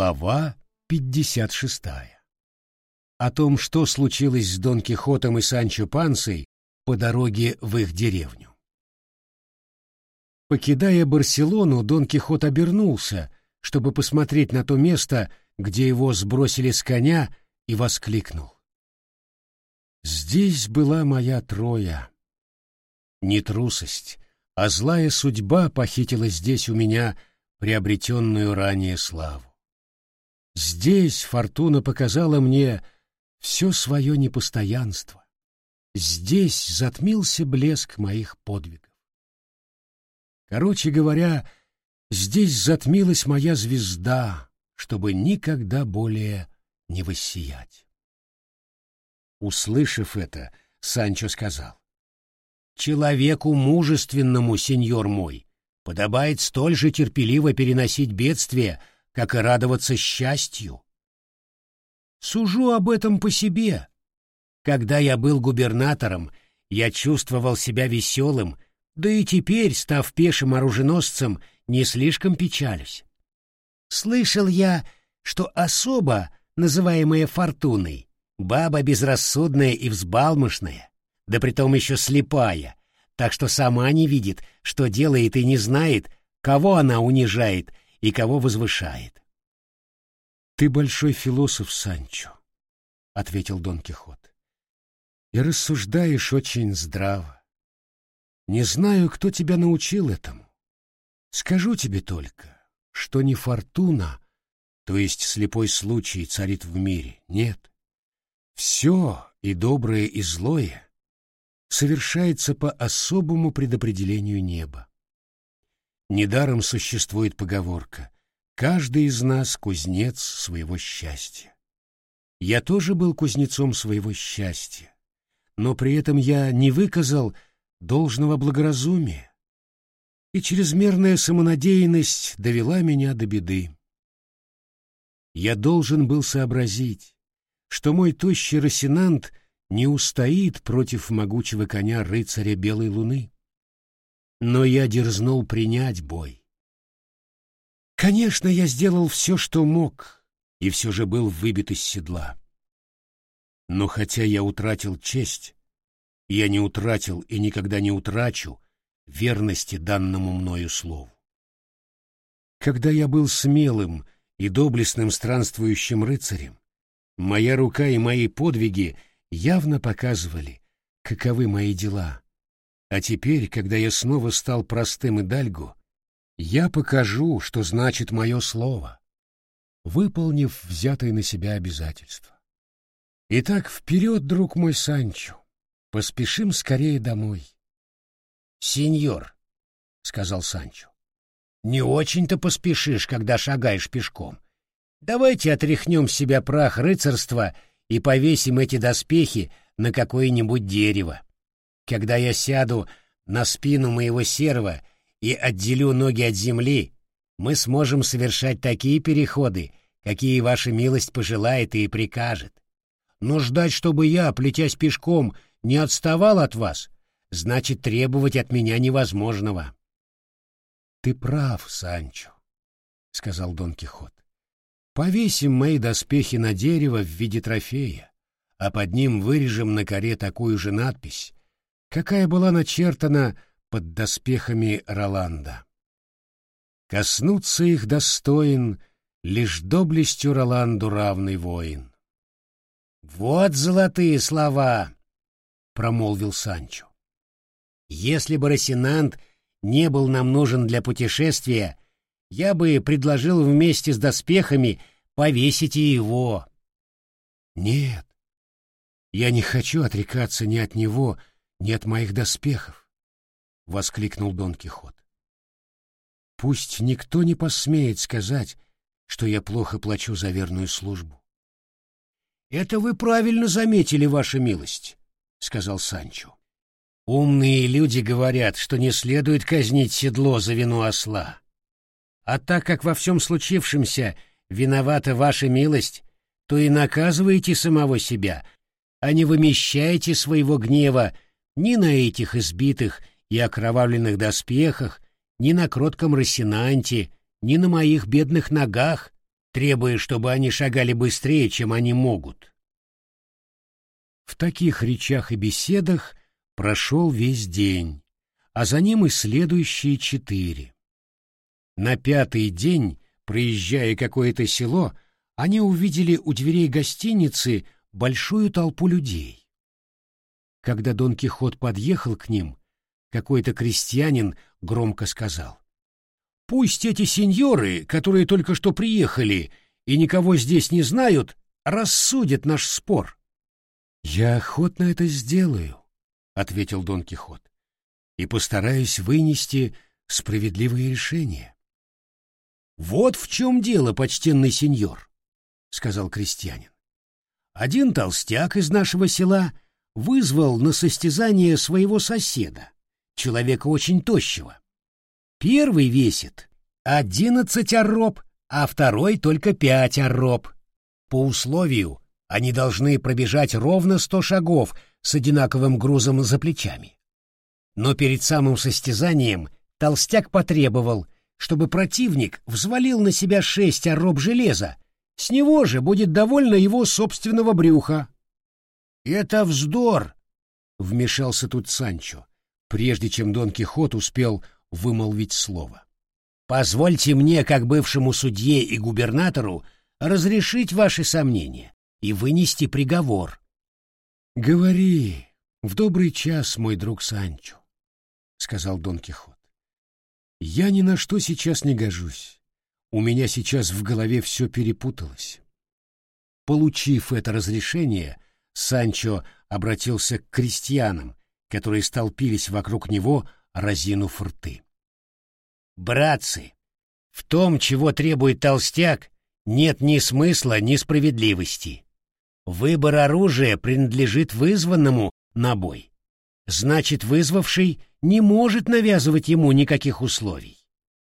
Глава 56. О том, что случилось с Дон Кихотом и Санчо Пансой по дороге в их деревню. Покидая Барселону, Дон Кихот обернулся, чтобы посмотреть на то место, где его сбросили с коня, и воскликнул. «Здесь была моя Троя. Не трусость, а злая судьба похитила здесь у меня приобретенную ранее славу. Здесь фортуна показала мне все свое непостоянство. Здесь затмился блеск моих подвигов. Короче говоря, здесь затмилась моя звезда, чтобы никогда более не воссиять. Услышав это, Санчо сказал, «Человеку мужественному, сеньор мой, подобает столь же терпеливо переносить бедствия, как и радоваться счастью. Сужу об этом по себе. Когда я был губернатором, я чувствовал себя веселым, да и теперь, став пешим оруженосцем, не слишком печалюсь. Слышал я, что особо, называемая Фортуной, баба безрассудная и взбалмошная, да притом еще слепая, так что сама не видит, что делает и не знает, кого она унижает и кого возвышает. «Ты большой философ, Санчо», — ответил Дон Кихот, — «и рассуждаешь очень здраво. Не знаю, кто тебя научил этому. Скажу тебе только, что не фортуна, то есть слепой случай царит в мире, нет. Все, и доброе, и злое, совершается по особому предопределению неба. Недаром существует поговорка «Каждый из нас кузнец своего счастья». Я тоже был кузнецом своего счастья, но при этом я не выказал должного благоразумия, и чрезмерная самонадеянность довела меня до беды. Я должен был сообразить, что мой тощий росинант не устоит против могучего коня рыцаря Белой Луны. Но я дерзнул принять бой. Конечно, я сделал все, что мог, и все же был выбит из седла. Но хотя я утратил честь, я не утратил и никогда не утрачу верности данному мною слову. Когда я был смелым и доблестным странствующим рыцарем, моя рука и мои подвиги явно показывали, каковы мои дела, а теперь, когда я снова стал простым идальго, я покажу, что значит мое слово, выполнив взятое на себя обязательство. Итак, вперед, друг мой Санчо, поспешим скорее домой. Сеньор, — сказал Санчо, — не очень-то поспешишь, когда шагаешь пешком. Давайте отряхнем с себя прах рыцарства и повесим эти доспехи на какое-нибудь дерево. Когда я сяду на спину моего серва и отделю ноги от земли, мы сможем совершать такие переходы, какие ваша милость пожелает и прикажет. Но ждать, чтобы я, плетясь пешком, не отставал от вас, значит требовать от меня невозможного. — Ты прав, Санчо, — сказал Дон Кихот. — Повесим мои доспехи на дерево в виде трофея, а под ним вырежем на коре такую же надпись, какая была начертана под доспехами Роланда. Коснуться их достоин лишь доблестью Роланду равный воин. «Вот золотые слова!» — промолвил Санчо. «Если бы Росинант не был нам нужен для путешествия, я бы предложил вместе с доспехами повесить и его». «Нет, я не хочу отрекаться ни от него, нет моих доспехов, — воскликнул Дон Кихот. Пусть никто не посмеет сказать, что я плохо плачу за верную службу. — Это вы правильно заметили, ваша милость, — сказал Санчо. Умные люди говорят, что не следует казнить седло за вину осла. А так как во всем случившемся виновата ваша милость, то и наказываете самого себя, а не вымещаете своего гнева ни на этих избитых и окровавленных доспехах, ни на кротком Росинанте, ни на моих бедных ногах, требуя, чтобы они шагали быстрее, чем они могут. В таких речах и беседах прошел весь день, а за ним и следующие четыре. На пятый день, проезжая какое-то село, они увидели у дверей гостиницы большую толпу людей. Когда Дон Кихот подъехал к ним, какой-то крестьянин громко сказал. «Пусть эти сеньоры, которые только что приехали и никого здесь не знают, рассудят наш спор». «Я охотно это сделаю», — ответил Дон Кихот, «и постараюсь вынести справедливое решение». «Вот в чем дело, почтенный сеньор», — сказал крестьянин. «Один толстяк из нашего села вызвал на состязание своего соседа, человека очень тощего. Первый весит одиннадцать арроб, а второй только пять арроб. По условию они должны пробежать ровно сто шагов с одинаковым грузом за плечами. Но перед самым состязанием толстяк потребовал, чтобы противник взвалил на себя шесть ороб железа, с него же будет довольно его собственного брюха. «Это вздор!» — вмешался тут Санчо, прежде чем Дон Кихот успел вымолвить слово. «Позвольте мне, как бывшему судье и губернатору, разрешить ваши сомнения и вынести приговор». «Говори, в добрый час, мой друг Санчо», — сказал Дон Кихот. Я ни на что сейчас не гожусь. У меня сейчас в голове все перепуталось. Получив это разрешение, Санчо обратился к крестьянам, которые столпились вокруг него, разинув рты. «Братцы, в том, чего требует толстяк, нет ни смысла, ни справедливости. Выбор оружия принадлежит вызванному на бой. Значит, вызвавший не может навязывать ему никаких условий.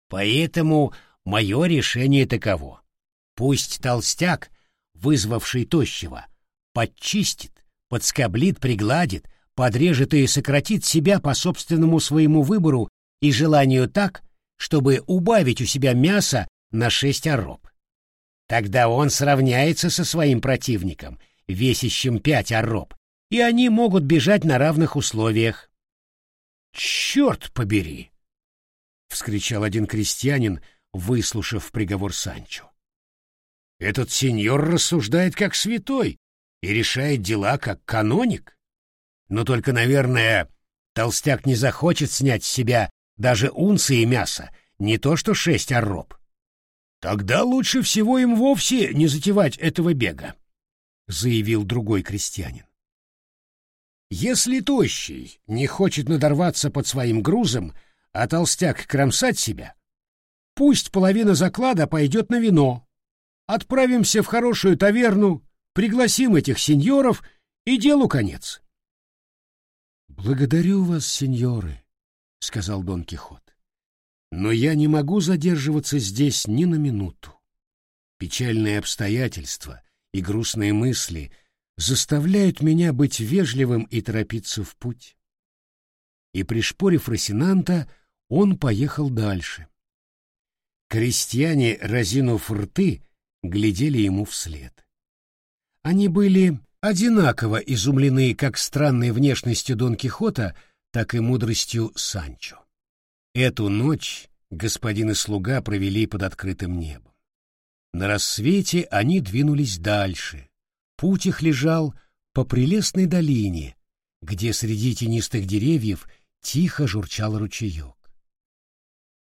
Поэтому мое решение таково. Пусть толстяк, вызвавший тощего, подчистит, подскоблит, пригладит, подрежет и сократит себя по собственному своему выбору и желанию так, чтобы убавить у себя мясо на шесть ороб. Тогда он сравняется со своим противником, весящим пять ороб, и они могут бежать на равных условиях. «Черт побери!» — вскричал один крестьянин, выслушав приговор Санчо. «Этот сеньор рассуждает как святой и решает дела как каноник. Но только, наверное, толстяк не захочет снять с себя даже унции мяса, не то что шесть ороб. Тогда лучше всего им вовсе не затевать этого бега», — заявил другой крестьянин. Если тощий не хочет надорваться под своим грузом, а толстяк кромсать себя, пусть половина заклада пойдет на вино. Отправимся в хорошую таверну, пригласим этих сеньоров, и делу конец. «Благодарю вас, сеньоры», — сказал Дон Кихот. «Но я не могу задерживаться здесь ни на минуту. Печальные обстоятельства и грустные мысли — заставляют меня быть вежливым и торопиться в путь. И, пришпорив Росинанта, он поехал дальше. Крестьяне, разинув рты, глядели ему вслед. Они были одинаково изумлены как странной внешностью Дон Кихота, так и мудростью Санчо. Эту ночь господин и слуга провели под открытым небом. На рассвете они двинулись дальше, Путь их лежал по прелестной долине, где среди тенистых деревьев тихо журчал ручеек.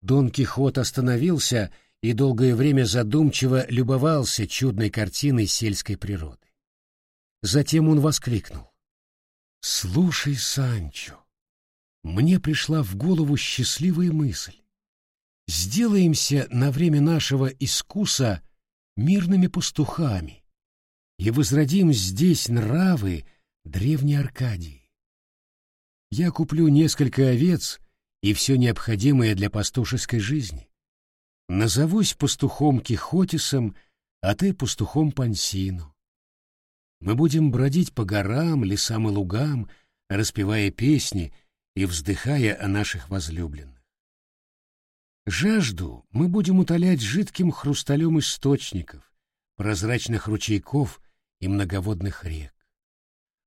Дон Кихот остановился и долгое время задумчиво любовался чудной картиной сельской природы. Затем он воскликнул. «Слушай, Санчо, мне пришла в голову счастливая мысль. Сделаемся на время нашего искуса мирными пастухами и возродим здесь нравы древней Аркадии. Я куплю несколько овец и все необходимое для пастушеской жизни. Назовусь пастухом Кихотисом, а ты пастухом Пансину. Мы будем бродить по горам, лесам и лугам, распевая песни и вздыхая о наших возлюбленных. Жажду мы будем утолять жидким хрусталем источников, прозрачных ручейков и многоводных рек.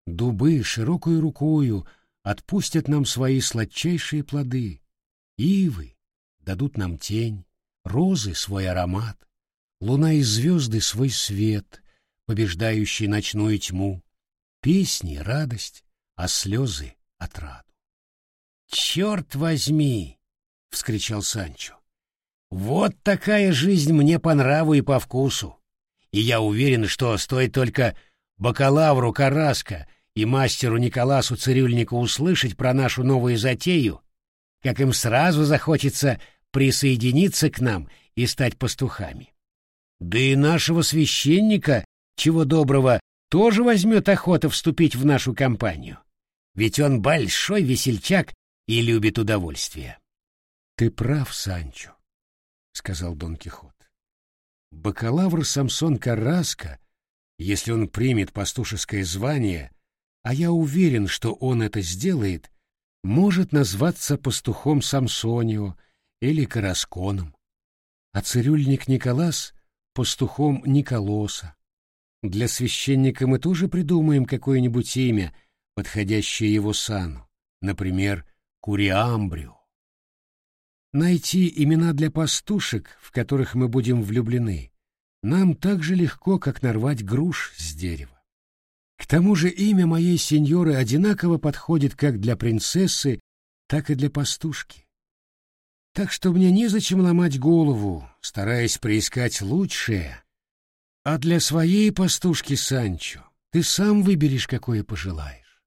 Дубы широкой рукою отпустят нам свои сладчайшие плоды, ивы дадут нам тень, розы — свой аромат, луна и звезды — свой свет, побеждающий ночную тьму, песни — радость, а слезы — отраду. «Черт возьми!» — вскричал Санчо. «Вот такая жизнь мне по нраву и по вкусу, и я уверен, что стоит только бакалавру Караска и мастеру Николасу Цирюльнику услышать про нашу новую затею, как им сразу захочется присоединиться к нам и стать пастухами. Да и нашего священника, чего доброго, тоже возьмет охота вступить в нашу компанию. Ведь он большой весельчак и любит удовольствие. — Ты прав, Санчо, — сказал Дон Кихот. Бакалавр Самсон Карраско, если он примет пастушеское звание, а я уверен, что он это сделает, может назваться пастухом Самсонио или Карасконом, а цирюльник Николас — пастухом Николоса. Для священника мы тоже придумаем какое-нибудь имя, подходящее его сану, например, Куриамбрио. Найти имена для пастушек, в которых мы будем влюблены, нам так же легко, как нарвать груш с дерева. К тому же имя моей сеньоры одинаково подходит как для принцессы, так и для пастушки. Так что мне незачем ломать голову, стараясь приискать лучшее. А для своей пастушки, Санчо, ты сам выберешь, какое пожелаешь.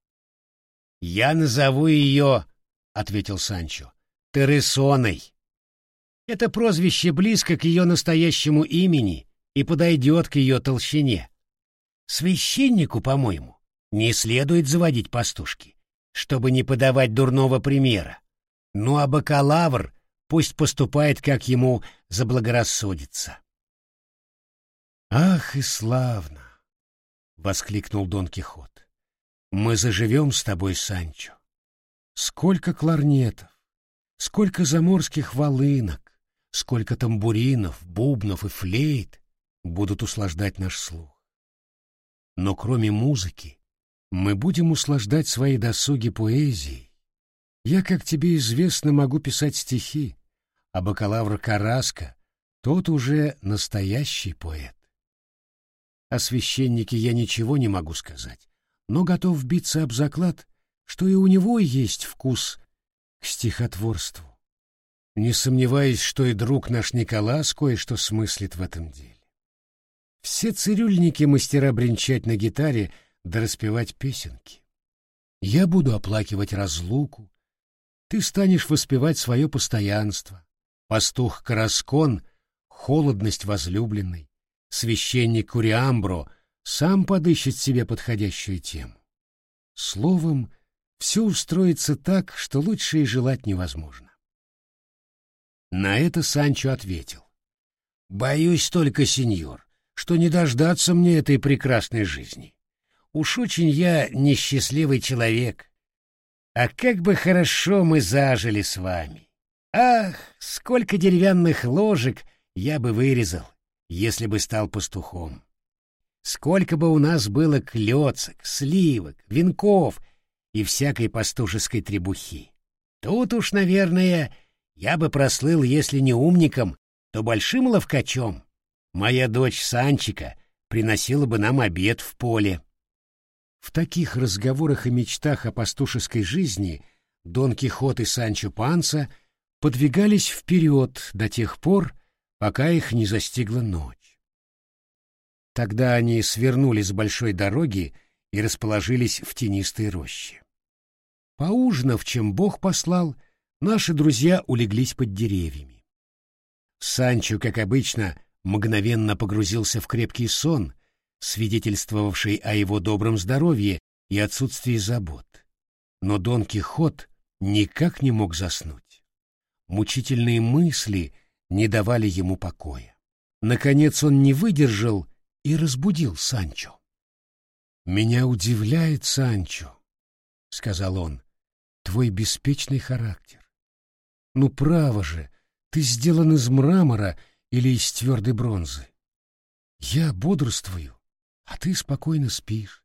— Я назову ее, — ответил Санчо, — Тересоной. Это прозвище близко к ее настоящему имени и подойдет к ее толщине. Священнику, по-моему, не следует заводить пастушки, чтобы не подавать дурного примера. Ну а бакалавр пусть поступает, как ему заблагорассудится. «Ах и славно!» — воскликнул Дон Кихот. «Мы заживем с тобой, Санчо. Сколько кларнетов, сколько заморских волынок, сколько тамбуринов, бубнов и флейт будут услаждать наш слух. Но кроме музыки мы будем услаждать свои досуги поэзией, я, как тебе известно, могу писать стихи, а бакалавр Караска — тот уже настоящий поэт. О священнике я ничего не могу сказать, но готов биться об заклад, что и у него есть вкус к стихотворству. Не сомневаюсь, что и друг наш Николас кое-что смыслит в этом деле. Все цирюльники мастера бренчать на гитаре да распевать песенки. Я буду оплакивать разлуку, ты станешь воспевать свое постоянство. Пастух Караскон — холодность возлюбленной. Священник Куриамбро сам подыщет себе подходящую тему. Словом, все устроится так, что лучше и желать невозможно. На это Санчо ответил. «Боюсь только, сеньор, что не дождаться мне этой прекрасной жизни. Уж очень я несчастливый человек, а как бы хорошо мы зажили с вами! Ах, сколько деревянных ложек я бы вырезал, если бы стал пастухом! Сколько бы у нас было клёцок, сливок, венков и всякой пастушеской требухи! Тут уж, наверное, я бы прослыл, если не умником, то большим ловкачом. Моя дочь Санчика приносила бы нам обед в поле. В таких разговорах и мечтах о пастушеской жизни Дон Кихот и Санчо Панса подвигались вперед до тех пор, пока их не застигла ночь. Тогда они свернули с большой дороги и расположились в тенистой роще. Поужинав, чем Бог послал, наши друзья улеглись под деревьями. Санчо, как обычно, мгновенно погрузился в крепкий сон, свидетельствовавший о его добром здоровье и отсутствии забот. Но Дон Кихот никак не мог заснуть. Мучительные мысли не давали ему покоя. Наконец он не выдержал и разбудил Санчо. «Меня удивляет, Санчо», — сказал он, — «твой беспечный характер. Ну, право же, Ты сделан из мрамора или из твердой бронзы. Я бодрствую, а ты спокойно спишь.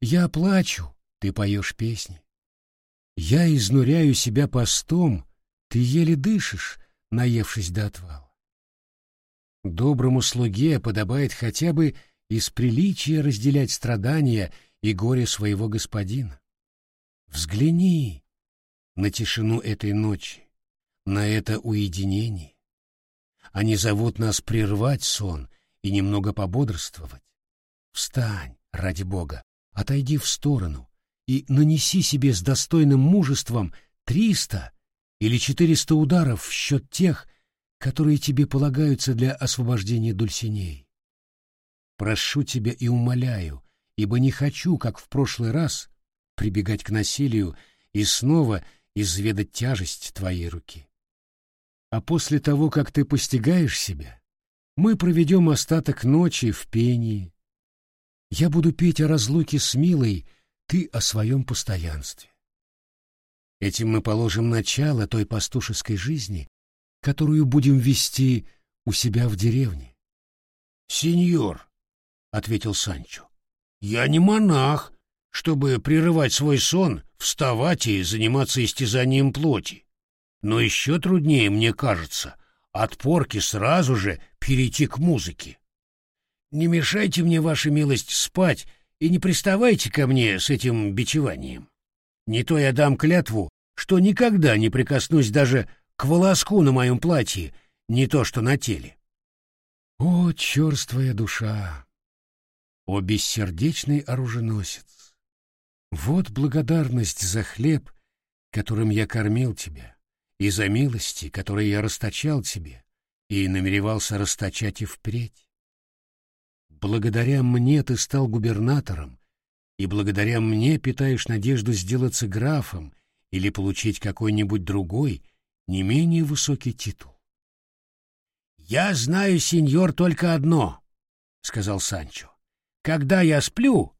Я плачу, ты поешь песни. Я изнуряю себя постом, ты еле дышишь, наевшись до отвала. Доброму слуге подобает хотя бы из приличия разделять страдания и горе своего господина. Взгляни на тишину этой ночи, на это уединение. Они зовут нас прервать сон и немного пободрствовать. Встань, ради Бога, отойди в сторону и нанеси себе с достойным мужеством триста или четыреста ударов в счет тех, которые тебе полагаются для освобождения Дульсинеи. Прошу тебя и умоляю, ибо не хочу, как в прошлый раз, прибегать к насилию и снова изведать тяжесть твоей руки. А после того, как ты постигаешь себя, мы проведем остаток ночи в пении. Я буду петь о разлуке с Милой, ты о своем постоянстве. Этим мы положим начало той пастушеской жизни, которую будем вести у себя в деревне. — Сеньор, — ответил Санчо, — я не монах, чтобы прерывать свой сон, вставать и заниматься истязанием плоти. Но еще труднее, мне кажется, от порки сразу же перейти к музыке. Не мешайте мне, ваша милость, спать и не приставайте ко мне с этим бичеванием. Не то я дам клятву, что никогда не прикоснусь даже к волоску на моем платье, не то что на теле. О, черствая душа! О, бессердечный оруженосец! Вот благодарность за хлеб, которым я кормил тебя, и за милости, которые я расточал тебе, и намеревался расточать и впредь. Благодаря мне ты стал губернатором, и благодаря мне питаешь надежду сделаться графом или получить какой-нибудь другой, не менее высокий титул. «Я знаю, сеньор, только одно», — сказал Санчо. «Когда я сплю,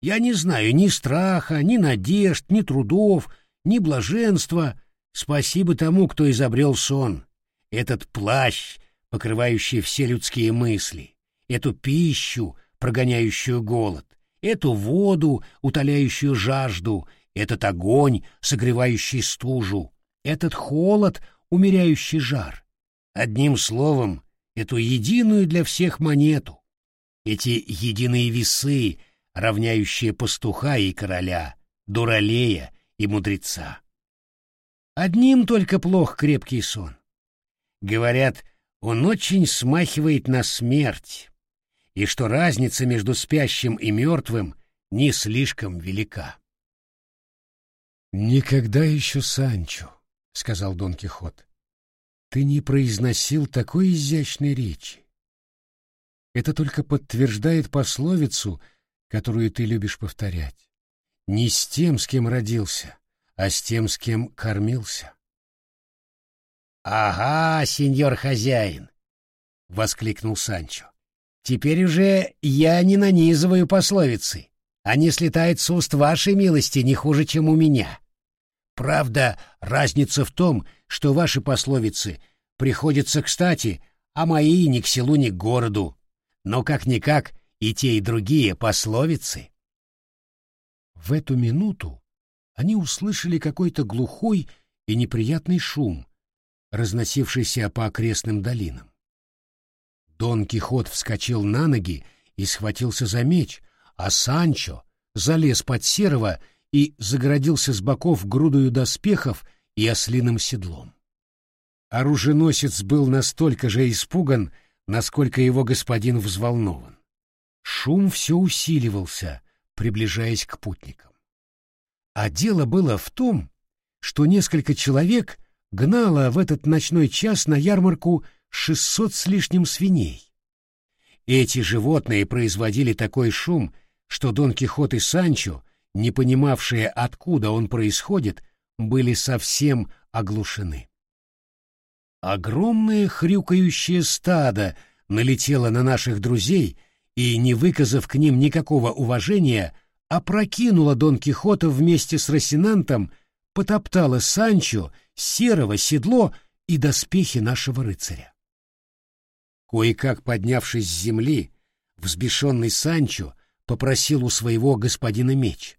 я не знаю ни страха, ни надежд, ни трудов, ни блаженства. Спасибо тому, кто изобрел сон. Этот плащ, покрывающий все людские мысли, эту пищу, прогоняющую голод, эту воду, утоляющую жажду, этот огонь, согревающий стужу, этот холод, умеряющий жар. Одним словом, эту единую для всех монету, эти единые весы, равняющие пастуха и короля, дуралея и мудреца. Одним только плох крепкий сон. Говорят, он очень смахивает на смерть, и что разница между спящим и мертвым не слишком велика. Никогда еще Санчо — сказал Дон Кихот, — ты не произносил такой изящной речи. Это только подтверждает пословицу, которую ты любишь повторять. Не с тем, с кем родился, а с тем, с кем кормился. — Ага, сеньор хозяин! — воскликнул Санчо. — Теперь уже я не нанизываю пословицы. Они слетают с уст вашей милости не хуже, чем у меня. — Правда, разница в том, что ваши пословицы приходятся кстати, а мои ни к селу, ни к городу. Но как-никак и те, и другие пословицы. В эту минуту они услышали какой-то глухой и неприятный шум, разносившийся по окрестным долинам. Дон Кихот вскочил на ноги и схватился за меч, а Санчо залез под серого и загородился с боков грудою доспехов и ослиным седлом. Оруженосец был настолько же испуган, насколько его господин взволнован. Шум все усиливался, приближаясь к путникам. А дело было в том, что несколько человек гнало в этот ночной час на ярмарку шестьсот с лишним свиней. Эти животные производили такой шум, что Дон Кихот и Санчо не понимавшие, откуда он происходит, были совсем оглушены. Огромное хрюкающее стадо налетело на наших друзей и, не выказав к ним никакого уважения, опрокинуло Дон Кихота вместе с Росинантом, потоптало Санчо, Серого, седло и доспехи нашего рыцаря. Кое-как поднявшись с земли, взбешенный Санчо попросил у своего господина меч.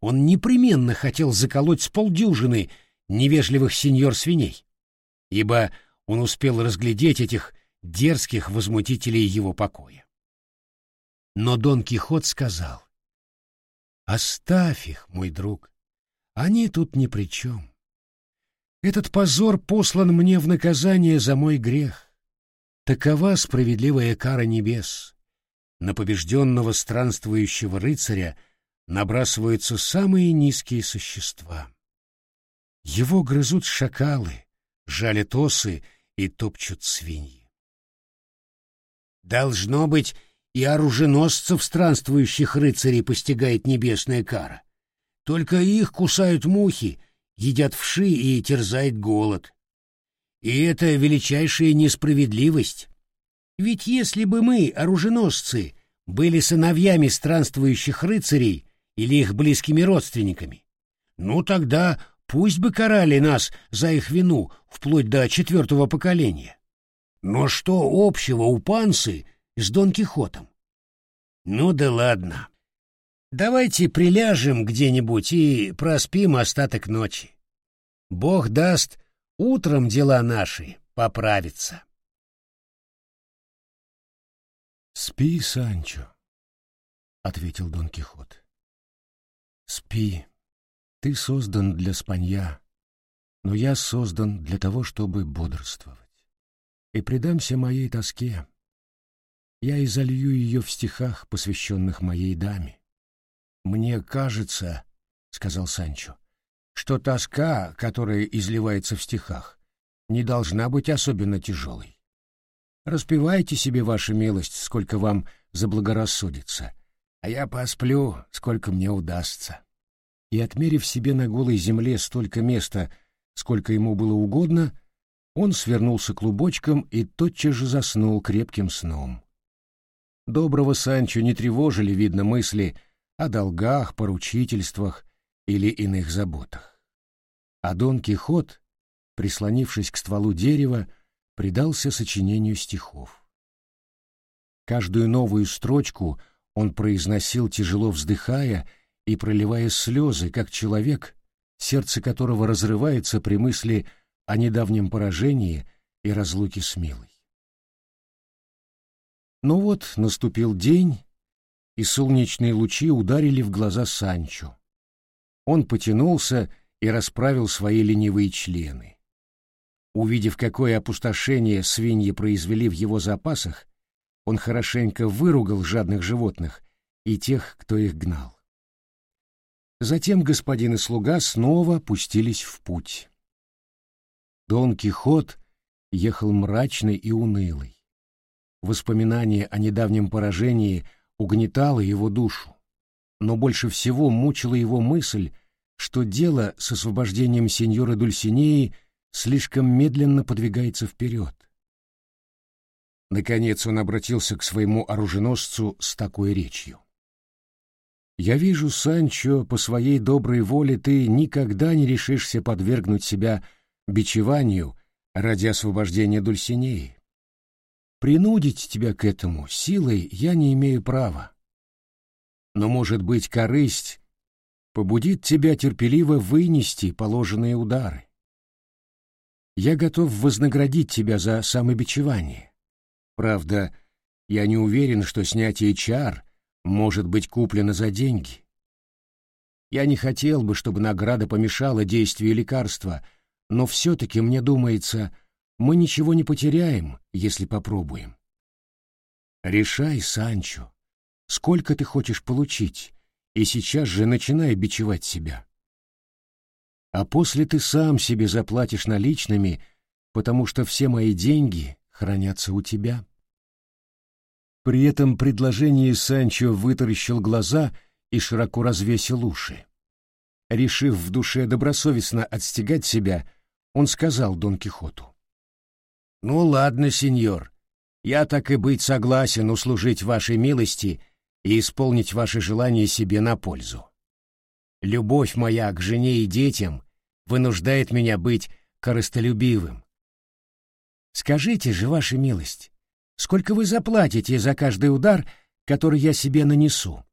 Он непременно хотел заколоть с полдюжины невежливых сеньор-свиней, ибо он успел разглядеть этих дерзких возмутителей его покоя. Но Дон Кихот сказал, «Оставь их, мой друг, они тут ни при чем. Этот позор послан мне в наказание за мой грех. Такова справедливая кара небес. На побежденного странствующего рыцаря набрасываются самые низкие существа. Его грызут шакалы, жалят осы и топчут свиньи. Должно быть, и оруженосцев странствующих рыцарей постигает небесная кара. Только их кусают мухи, едят вши и терзает голод. И это величайшая несправедливость. Ведь если бы мы, оруженосцы, были сыновьями странствующих рыцарей или их близкими родственниками, ну тогда пусть бы карали нас за их вину вплоть до четвертого поколения. Но что общего у панцы с Дон Кихотом? Ну да ладно. Давайте приляжем где-нибудь и проспим остаток ночи. Бог даст, утром дела наши поправятся. «Спи, Санчо», — ответил Дон Кихот. «Спи. Ты создан для спанья, но я создан для того, чтобы бодрствовать. И предамся моей тоске. Я изолью ее в стихах, посвященных моей даме. Мне кажется, — сказал Санчо, — что тоска, которая изливается в стихах, не должна быть особенно тяжелой. Распевайте себе, ваша милость, сколько вам заблагорассудится, а я посплю, сколько мне удастся. И, отмерив себе на голой земле столько места, сколько ему было угодно, он свернулся клубочком и тотчас же заснул крепким сном. Доброго Санчо не тревожили, видно, мысли о долгах, поручительствах или иных заботах. А Дон Кихот, прислонившись к стволу дерева, предался сочинению стихов. Каждую новую строчку он произносил, тяжело вздыхая и проливая слезы, как человек, сердце которого разрывается при мысли о недавнем поражении и разлуке с милой. Но вот наступил день, и солнечные лучи ударили в глаза Санчо. Он потянулся и расправил свои ленивые члены. Увидев, какое опустошение свиньи произвели в его запасах, он хорошенько выругал жадных животных и тех, кто их гнал. Затем господин и слуга снова пустились в путь. Дон Кихот ехал мрачный и унылый. Воспоминание о недавнем поражении угнетало его душу, но больше всего мучила его мысль, что дело с освобождением сеньора Дульсинеи — слишком медленно подвигается вперед. Наконец он обратился к своему оруженосцу с такой речью. «Я вижу, Санчо, по своей доброй воле ты никогда не решишься подвергнуть себя бичеванию ради освобождения Дульсинеи. Принудить тебя к этому силой я не имею права. Но, может быть, корысть побудит тебя терпеливо вынести положенные удары. Я готов вознаградить тебя за самобичевание. Правда, я не уверен, что снятие чар может быть куплено за деньги. Я не хотел бы, чтобы награда помешала действию лекарства, но все-таки, мне думается, мы ничего не потеряем, если попробуем. Решай, Санчо, сколько ты хочешь получить, и сейчас же начинай бичевать себя а после ты сам себе заплатишь наличными, потому что все мои деньги хранятся у тебя. При этом предложении Санчо вытаращил глаза и широко развесил уши. Решив в душе добросовестно отстегать себя, он сказал Дон Кихоту. «Ну ладно, сеньор, я так и быть согласен услужить вашей милости и исполнить ваше желание себе на пользу. Любовь моя к жене и детям вынуждает меня быть корыстолюбивым, Скажите же, ваша милость, сколько вы заплатите за каждый удар, который я себе нанесу?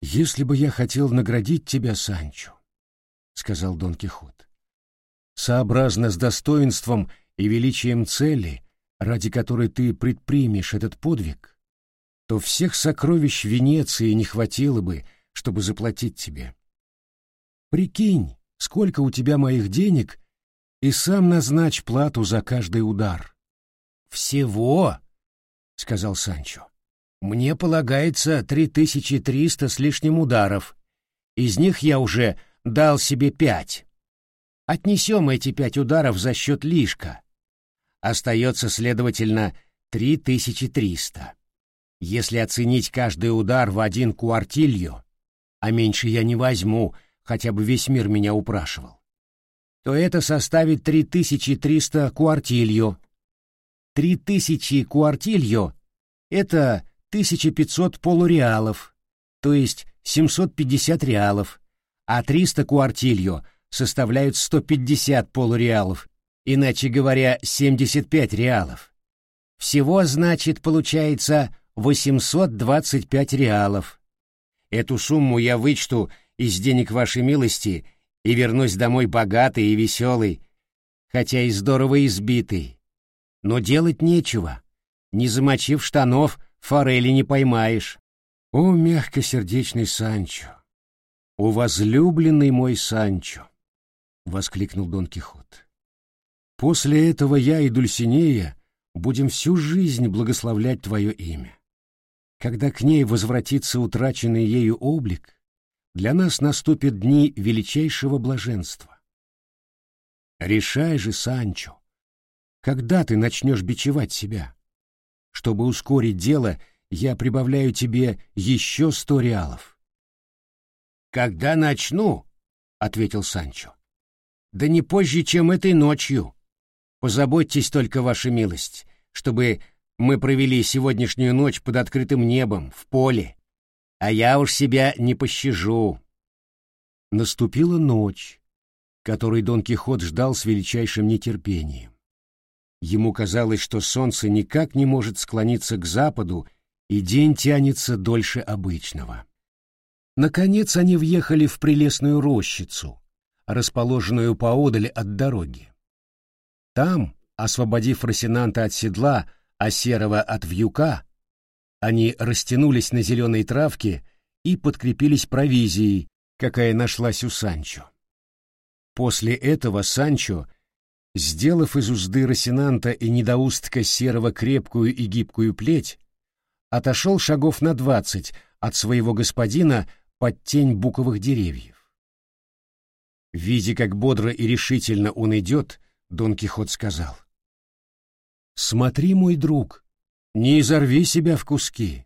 Если бы я хотел наградить тебя, Санчо, — сказал Дон Кихот, — сообразно с достоинством и величием цели, ради которой ты предпримешь этот подвиг, то всех сокровищ Венеции не хватило бы, чтобы заплатить тебе. Прикинь, сколько у тебя моих денег и сам назначь плату за каждый удар. Всего, сказал Санчо. Мне полагается три тысячи триста с лишним ударов. Из них я уже дал себе пять. Отнесем эти пять ударов за счет лишка. Остается, следовательно, три тысячи триста. Если оценить каждый удар в один куартилью, а меньше я не возьму, хотя бы весь мир меня упрашивал, то это составит 3300 куартилью. 3000 куартилью — это 1500 полуреалов, то есть 750 реалов, а 300 куартилью составляют 150 полуреалов, иначе говоря, 75 реалов. Всего, значит, получается 825 реалов. Эту сумму я вычту из денег вашей милости — и вернусь домой богатый и веселый, хотя и здорово избитый. Но делать нечего. Не замочив штанов, форели не поймаешь. О, мягкосердечный Санчо! О, возлюбленный мой Санчо! — воскликнул Дон Кихот. После этого я и Дульсинея будем всю жизнь благословлять твое имя. Когда к ней возвратится утраченный ею облик, для нас наступят дни величайшего блаженства. Решай же, Санчо, когда ты начнешь бичевать себя? Чтобы ускорить дело, я прибавляю тебе еще сто реалов. «Когда начну?» — ответил Санчо. «Да не позже, чем этой ночью. Позаботьтесь только, ваша милость, чтобы мы провели сегодняшнюю ночь под открытым небом, в поле, а я уж себя не пощажу. Наступила ночь, которой Дон Кихот ждал с величайшим нетерпением. Ему казалось, что солнце никак не может склониться к западу, и день тянется дольше обычного. Наконец они въехали в прелестную рощицу, расположенную поодаль от дороги. Там, освободив Росинанта от седла, а Серого от вьюка, они растянулись на зеленой травке и подкрепились провизией, какая нашлась у Санчо. После этого Санчо, сделав из узды Росинанта и недоустка серого крепкую и гибкую плеть, отошел шагов на двадцать от своего господина под тень буковых деревьев. Видя, как бодро и решительно он идет, Дон Кихот сказал. «Смотри, мой друг, не изорви себя в куски.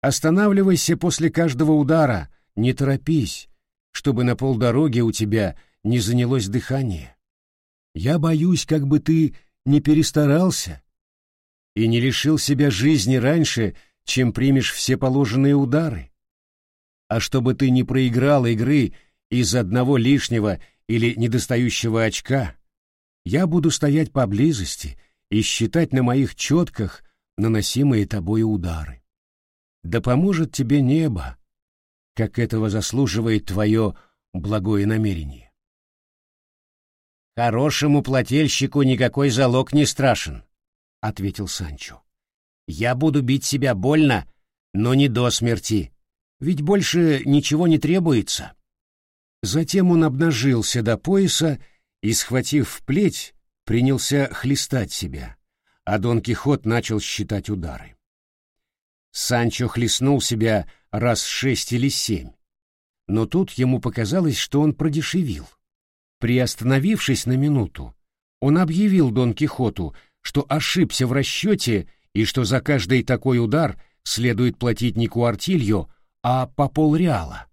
Останавливайся после каждого удара, не торопись, чтобы на полдороги у тебя не занялось дыхание. Я боюсь, как бы ты не перестарался и не лишил себя жизни раньше, чем примешь все положенные удары. А чтобы ты не проиграл игры из одного лишнего или недостающего очка, я буду стоять поблизости и считать на моих четках наносимые тобой удары. Да поможет тебе небо, как этого заслуживает твое благое намерение. «Хорошему плательщику никакой залог не страшен», — ответил Санчо. «Я буду бить себя больно, но не до смерти, ведь больше ничего не требуется». Затем он обнажился до пояса и, схватив плеть, принялся хлестать себя а Дон Кихот начал считать удары. Санчо хлестнул себя раз шесть или семь, но тут ему показалось, что он продешевил. Приостановившись на минуту, он объявил Дон Кихоту, что ошибся в расчете и что за каждый такой удар следует платить не куартилью, а по полреала.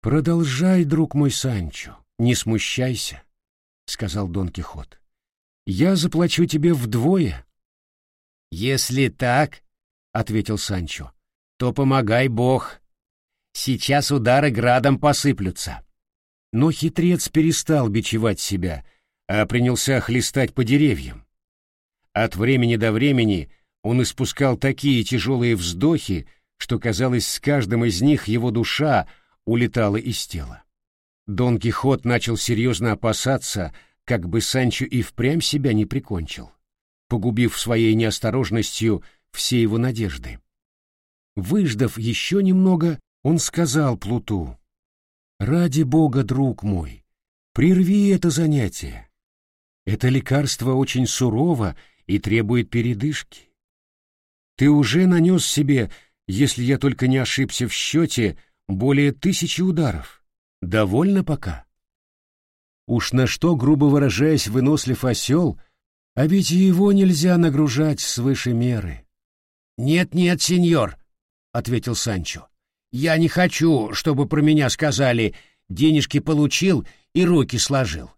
«Продолжай, друг мой Санчо, не смущайся», — сказал Дон Кихот я заплачу тебе вдвое. Если так, ответил Санчо, то помогай Бог. Сейчас удары градом посыплются. Но хитрец перестал бичевать себя, а принялся хлестать по деревьям. От времени до времени он испускал такие тяжелые вздохи, что, казалось, с каждым из них его душа улетала из тела. Дон Кихот начал серьезно опасаться, как бы Санчо и впрямь себя не прикончил, погубив своей неосторожностью все его надежды. Выждав еще немного, он сказал Плуту, «Ради Бога, друг мой, прерви это занятие. Это лекарство очень сурово и требует передышки. Ты уже нанес себе, если я только не ошибся в счете, более тысячи ударов. Довольно пока. Уж на что, грубо выражаясь, вынослив осел, а ведь его нельзя нагружать свыше меры. «Нет-нет, сеньор», — ответил Санчо, — «я не хочу, чтобы про меня сказали, денежки получил и руки сложил.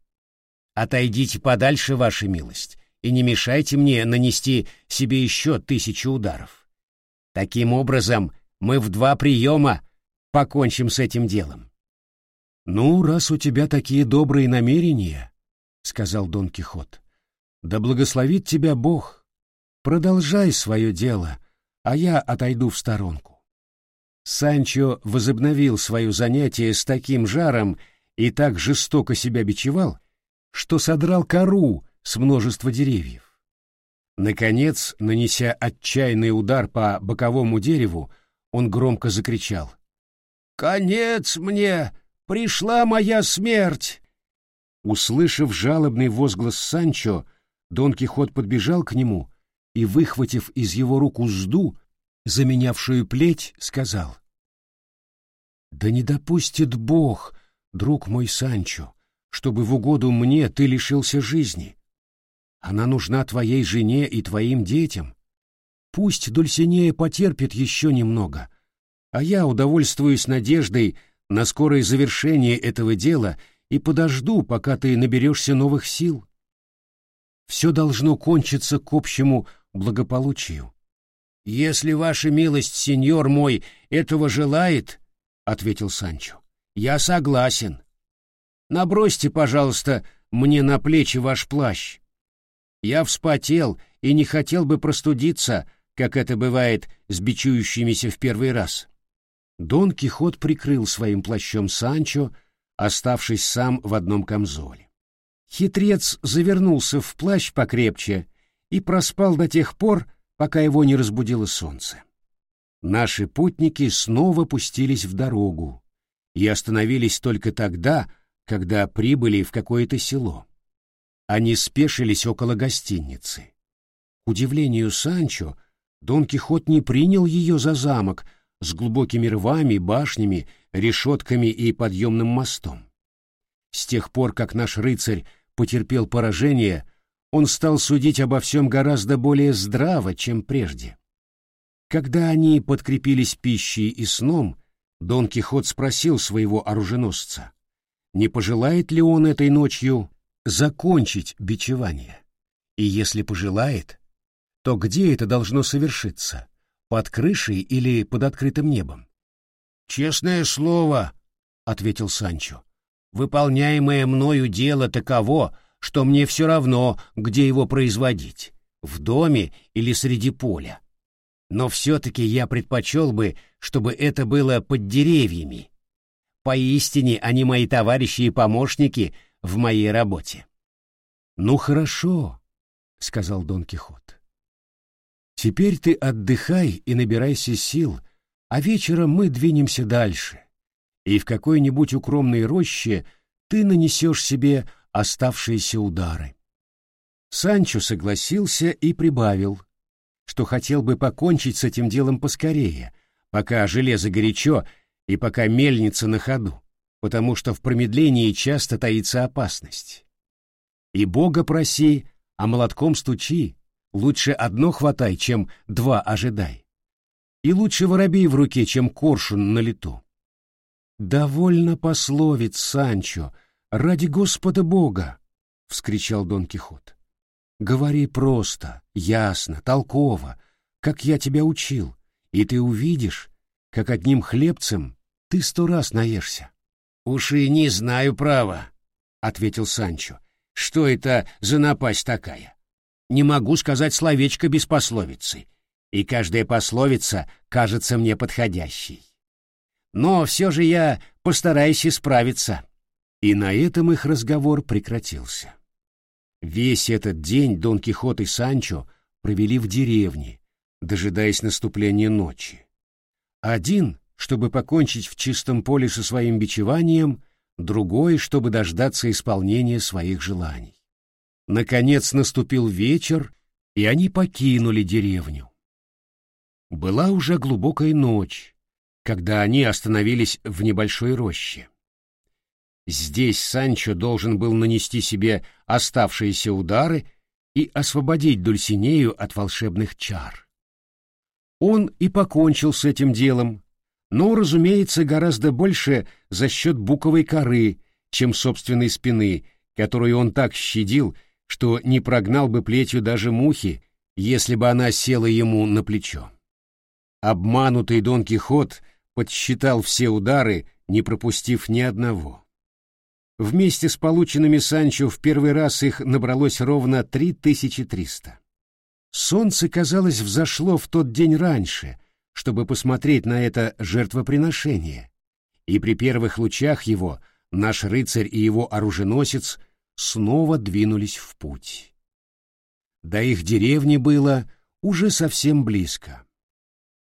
Отойдите подальше, ваша милость, и не мешайте мне нанести себе еще тысячу ударов. Таким образом, мы в два приема покончим с этим делом. «Ну, раз у тебя такие добрые намерения, — сказал Дон Кихот, — да благословит тебя Бог. Продолжай свое дело, а я отойду в сторонку». Санчо возобновил свое занятие с таким жаром и так жестоко себя бичевал, что содрал кору с множества деревьев. Наконец, нанеся отчаянный удар по боковому дереву, он громко закричал. «Конец мне! Пришла моя смерть!» Услышав жалобный возглас Санчо, Дон Кихот подбежал к нему и, выхватив из его рук узду, заменявшую плеть, сказал. «Да не допустит Бог, друг мой Санчо, чтобы в угоду мне ты лишился жизни. Она нужна твоей жене и твоим детям. Пусть Дульсинея потерпит еще немного, а я удовольствуюсь надеждой на скорое завершение этого дела и подожду, пока ты наберешься новых сил. Все должно кончиться к общему благополучию. — Если ваша милость, сеньор мой, этого желает, — ответил Санчо, — я согласен. Набросьте, пожалуйста, мне на плечи ваш плащ. Я вспотел и не хотел бы простудиться, как это бывает с бичующимися в первый раз. Дон Кихот прикрыл своим плащом Санчо, оставшись сам в одном камзоле. Хитрец завернулся в плащ покрепче и проспал до тех пор, пока его не разбудило солнце. Наши путники снова пустились в дорогу и остановились только тогда, когда прибыли в какое-то село. Они спешились около гостиницы. К удивлению Санчо, Дон Кихот не принял ее за замок с глубокими рвами, башнями, решетками и подъемным мостом. С тех пор, как наш рыцарь потерпел поражение, он стал судить обо всем гораздо более здраво, чем прежде. Когда они подкрепились пищей и сном, Дон Кихот спросил своего оруженосца, не пожелает ли он этой ночью закончить бичевание. И если пожелает, то где это должно совершиться? Под крышей или под открытым небом? «Честное слово», — ответил Санчо, — «выполняемое мною дело таково, что мне все равно, где его производить, в доме или среди поля. Но все-таки я предпочел бы, чтобы это было под деревьями, Поистине они мои товарищи и помощники в моей работе. Ну хорошо, сказал Дон Кихот. Теперь ты отдыхай и набирайся сил, а вечером мы двинемся дальше. И в какой-нибудь укромной роще ты нанесешь себе оставшиеся удары. Санчо согласился и прибавил, что хотел бы покончить с этим делом поскорее, пока железо горячо и пока мельница на ходу, потому что в промедлении часто таится опасность. И Бога проси, а молотком стучи, лучше одно хватай, чем два ожидай. И лучше воробей в руке, чем коршун на лету. «Довольно пословиц, Санчо, ради Господа Бога!» — вскричал Дон Кихот. «Говори просто, ясно, толково, как я тебя учил, и ты увидишь, как одним хлебцем ты сто раз наешься. — Уж и не знаю права, — ответил Санчо. — Что это за напасть такая? Не могу сказать словечко без пословицы, и каждая пословица кажется мне подходящей. Но все же я постараюсь исправиться». И на этом их разговор прекратился. Весь этот день Дон Кихот и Санчо провели в деревне, дожидаясь наступления ночи. Один, чтобы покончить в чистом поле со своим бичеванием, другой, чтобы дождаться исполнения своих желаний. Наконец наступил вечер, и они покинули деревню. Была уже глубокая ночь, когда они остановились в небольшой роще. Здесь Санчо должен был нанести себе оставшиеся удары и освободить Дульсинею от волшебных чар. Он и покончил с этим делом, но, разумеется, гораздо больше за счет буковой коры, чем собственной спины, которую он так щадил, что не прогнал бы плетью даже мухи, если бы она села ему на плечо. Обманутый Дон Кихот подсчитал все удары, не пропустив ни одного. Вместе с полученными Санчо в первый раз их набралось ровно 3300. Солнце, казалось, взошло в тот день раньше, чтобы посмотреть на это жертвоприношение, и при первых лучах его наш рыцарь и его оруженосец снова двинулись в путь. До их деревни было уже совсем близко.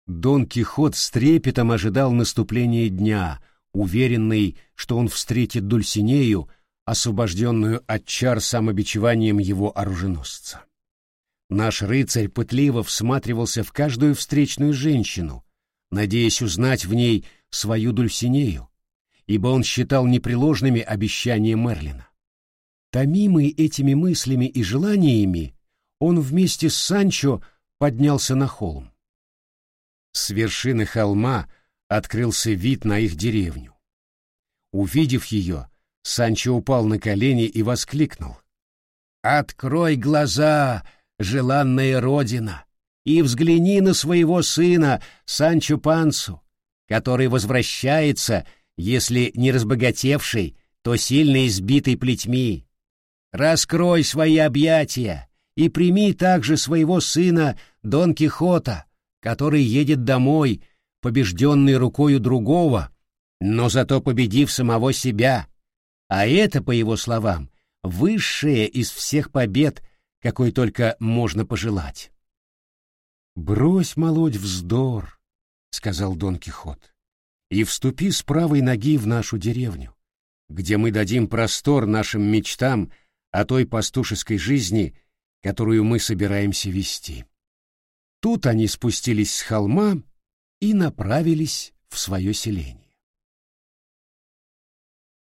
Дон Кихот с трепетом ожидал наступления дня — уверенный, что он встретит Дульсинею, освобожденную от чар самобичеванием его оруженосца. Наш рыцарь пытливо всматривался в каждую встречную женщину, надеясь узнать в ней свою Дульсинею, ибо он считал непреложными обещания Мерлина. Томимый этими мыслями и желаниями, он вместе с Санчо поднялся на холм. С вершины холма открылся вид на их деревню. Увидев ее, Санчо упал на колени и воскликнул. «Открой глаза, желанная родина, и взгляни на своего сына Санчо Пансу, который возвращается, если не разбогатевший, то сильно избитый плетьми. Раскрой свои объятия и прими также своего сына Дон Кихота, который едет домой, побежденный рукою другого, но зато победив самого себя. А это, по его словам, высшее из всех побед, какой только можно пожелать. «Брось молоть вздор», — сказал Дон Кихот, — «и вступи с правой ноги в нашу деревню, где мы дадим простор нашим мечтам о той пастушеской жизни, которую мы собираемся вести». Тут они спустились с холма и направились в свое селение.